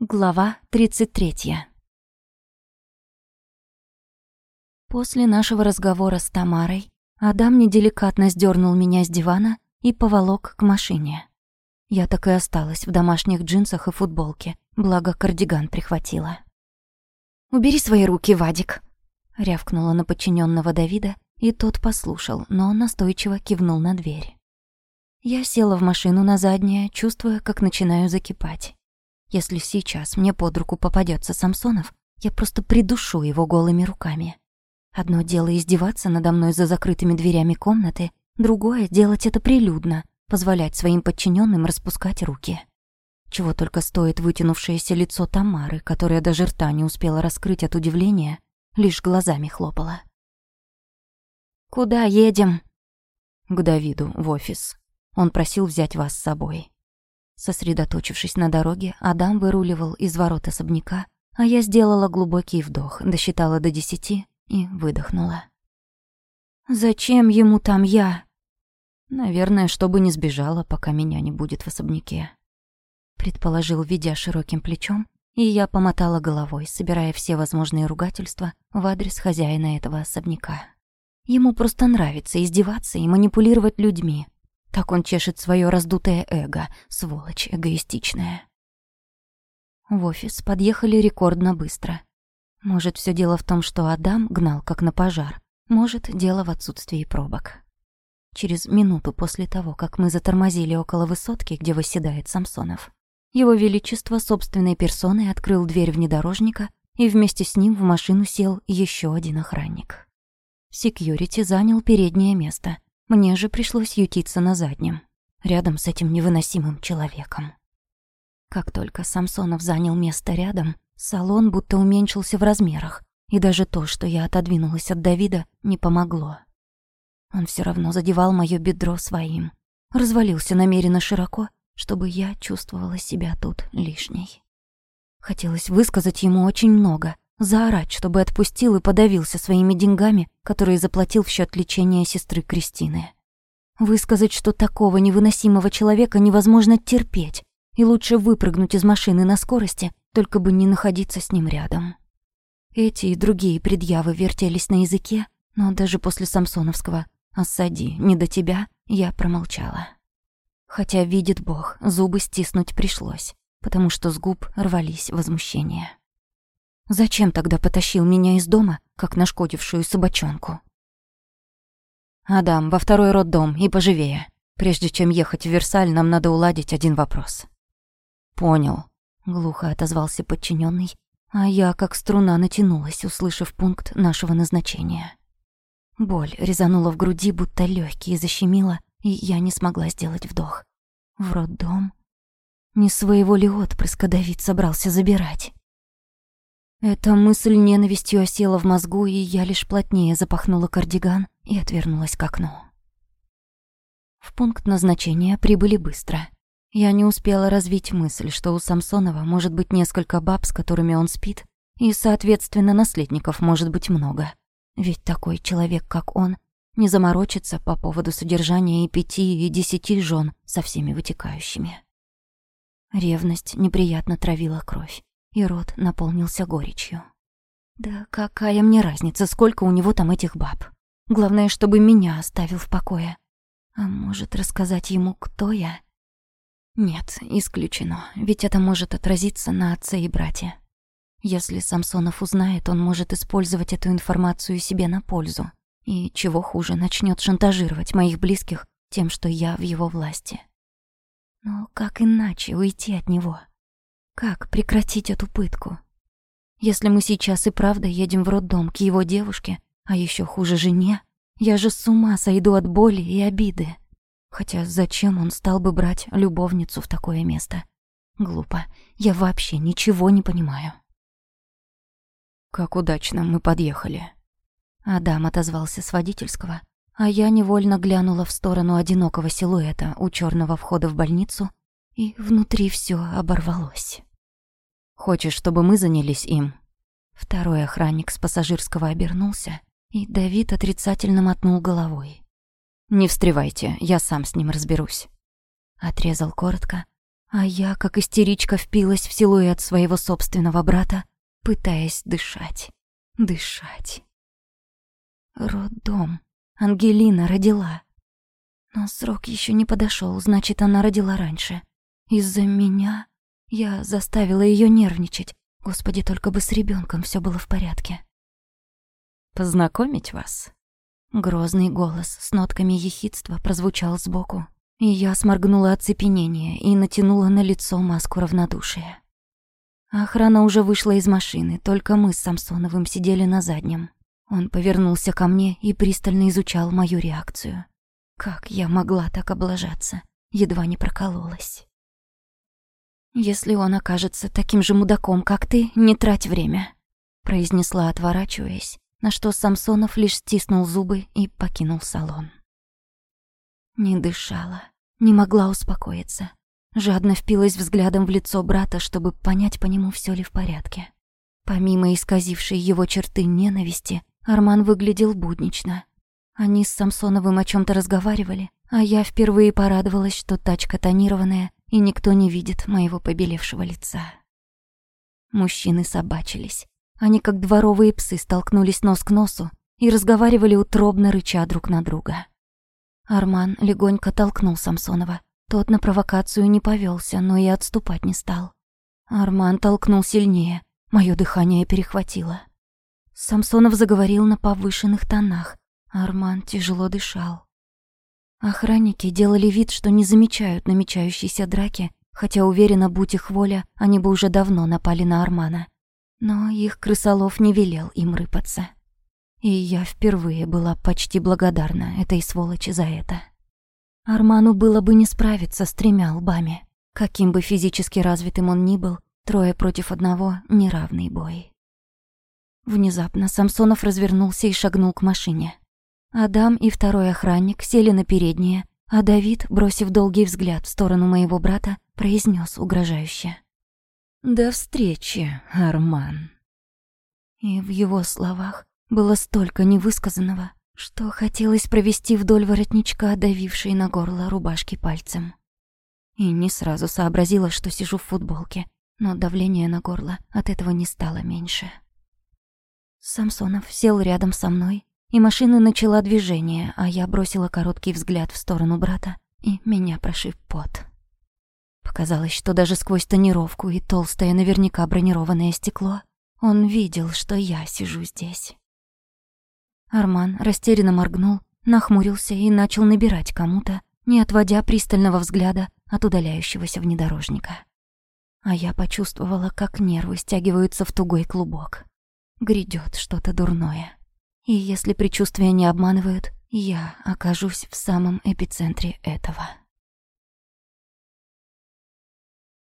Глава 33. После нашего разговора с Тамарой Адам неделикатно сдернул меня с дивана и поволок к машине. Я так и осталась в домашних джинсах и футболке, благо кардиган прихватила. «Убери свои руки, Вадик!» — рявкнула на подчиненного Давида, и тот послушал, но настойчиво кивнул на дверь. Я села в машину на заднее, чувствуя, как начинаю закипать. Если сейчас мне под руку попадется Самсонов, я просто придушу его голыми руками. Одно дело издеваться надо мной за закрытыми дверями комнаты, другое — делать это прилюдно, позволять своим подчиненным распускать руки. Чего только стоит вытянувшееся лицо Тамары, которая даже рта не успела раскрыть от удивления, лишь глазами хлопала. «Куда едем?» «К Давиду, в офис. Он просил взять вас с собой». Сосредоточившись на дороге, Адам выруливал из ворот особняка, а я сделала глубокий вдох, досчитала до десяти и выдохнула. «Зачем ему там я?» «Наверное, чтобы не сбежала, пока меня не будет в особняке», предположил, ведя широким плечом, и я помотала головой, собирая все возможные ругательства в адрес хозяина этого особняка. Ему просто нравится издеваться и манипулировать людьми, так он чешет свое раздутое эго, сволочь эгоистичная. В офис подъехали рекордно быстро. Может, все дело в том, что Адам гнал как на пожар. Может, дело в отсутствии пробок. Через минуту после того, как мы затормозили около высотки, где восседает Самсонов, его Величество собственной персоной открыл дверь внедорожника, и вместе с ним в машину сел еще один охранник. Секьюрити занял переднее место, мне же пришлось ютиться на заднем, рядом с этим невыносимым человеком. Как только Самсонов занял место рядом, салон будто уменьшился в размерах, и даже то, что я отодвинулась от Давида, не помогло. Он все равно задевал моё бедро своим, развалился намеренно широко, чтобы я чувствовала себя тут лишней. Хотелось высказать ему очень много, Заорать, чтобы отпустил и подавился своими деньгами, которые заплатил в счет лечения сестры Кристины. Высказать, что такого невыносимого человека невозможно терпеть, и лучше выпрыгнуть из машины на скорости, только бы не находиться с ним рядом. Эти и другие предъявы вертелись на языке, но даже после Самсоновского «Осади, не до тебя» я промолчала. Хотя, видит Бог, зубы стиснуть пришлось, потому что с губ рвались возмущения. Зачем тогда потащил меня из дома, как нашкодившую собачонку? «Адам, во второй роддом и поживее. Прежде чем ехать в Версаль, нам надо уладить один вопрос». «Понял», — глухо отозвался подчиненный, а я как струна натянулась, услышав пункт нашего назначения. Боль резанула в груди, будто легкие защемила, и я не смогла сделать вдох. В роддом? Не своего ли отпрыска Давид собрался забирать? Эта мысль ненавистью осела в мозгу, и я лишь плотнее запахнула кардиган и отвернулась к окну. В пункт назначения прибыли быстро. Я не успела развить мысль, что у Самсонова может быть несколько баб, с которыми он спит, и, соответственно, наследников может быть много. Ведь такой человек, как он, не заморочится по поводу содержания и пяти, и десяти жен со всеми вытекающими. Ревность неприятно травила кровь и рот наполнился горечью. Да какая мне разница, сколько у него там этих баб? Главное, чтобы меня оставил в покое. А может, рассказать ему, кто я? Нет, исключено, ведь это может отразиться на отце и брате. Если Самсонов узнает, он может использовать эту информацию себе на пользу. И, чего хуже, начнет шантажировать моих близких тем, что я в его власти. Но как иначе уйти от него? Как прекратить эту пытку? Если мы сейчас и правда едем в роддом к его девушке, а еще хуже жене, я же с ума сойду от боли и обиды. Хотя зачем он стал бы брать любовницу в такое место? Глупо. Я вообще ничего не понимаю. Как удачно мы подъехали. Адам отозвался с водительского, а я невольно глянула в сторону одинокого силуэта у черного входа в больницу, и внутри все оборвалось. Хочешь, чтобы мы занялись им?» Второй охранник с пассажирского обернулся, и Давид отрицательно мотнул головой. «Не встревайте, я сам с ним разберусь». Отрезал коротко, а я, как истеричка, впилась в силуэт своего собственного брата, пытаясь дышать, дышать. Роддом. Ангелина родила. Но срок еще не подошел, значит, она родила раньше. Из-за меня я заставила ее нервничать. Господи, только бы с ребенком все было в порядке. Познакомить вас? Грозный голос с нотками ехидства прозвучал сбоку, и я сморгнула оцепенение и натянула на лицо маску равнодушия. Охрана уже вышла из машины, только мы с Самсоновым сидели на заднем. Он повернулся ко мне и пристально изучал мою реакцию. Как я могла так облажаться? Едва не прокололась. «Если он окажется таким же мудаком, как ты, не трать время», произнесла, отворачиваясь, на что Самсонов лишь стиснул зубы и покинул салон. Не дышала, не могла успокоиться. Жадно впилась взглядом в лицо брата, чтобы понять по нему, все ли в порядке. Помимо исказившей его черты ненависти, Арман выглядел буднично. Они с Самсоновым о чем то разговаривали, а я впервые порадовалась, что тачка тонированная, и никто не видит моего побелевшего лица. Мужчины собачились. Они, как дворовые псы, столкнулись нос к носу и разговаривали утробно, рыча друг на друга. Арман легонько толкнул Самсонова. Тот на провокацию не повелся, но и отступать не стал. Арман толкнул сильнее. Мое дыхание перехватило. Самсонов заговорил на повышенных тонах. Арман тяжело дышал. Охранники делали вид, что не замечают намечающейся драки, хотя, уверена, будь их воля, они бы уже давно напали на Армана. Но их крысолов не велел им рыпаться. И я впервые была почти благодарна этой сволочи за это. Арману было бы не справиться с тремя лбами. Каким бы физически развитым он ни был, трое против одного — неравный бой. Внезапно Самсонов развернулся и шагнул к машине. Адам и второй охранник сели на переднее, а Давид, бросив долгий взгляд в сторону моего брата, произнес угрожающе. «До встречи, Арман». И в его словах было столько невысказанного, что хотелось провести вдоль воротничка, давившей на горло рубашки пальцем. И не сразу сообразила, что сижу в футболке, но давление на горло от этого не стало меньше. Самсонов сел рядом со мной, и машина начала движение, а я бросила короткий взгляд в сторону брата, и меня прошиб пот. Показалось, что даже сквозь тонировку и толстое наверняка бронированное стекло он видел, что я сижу здесь. Арман растерянно моргнул, нахмурился и начал набирать кому-то, не отводя пристального взгляда от удаляющегося внедорожника. А я почувствовала, как нервы стягиваются в тугой клубок. Грядет что-то дурное. И если предчувствия не обманывают, я окажусь в самом эпицентре этого.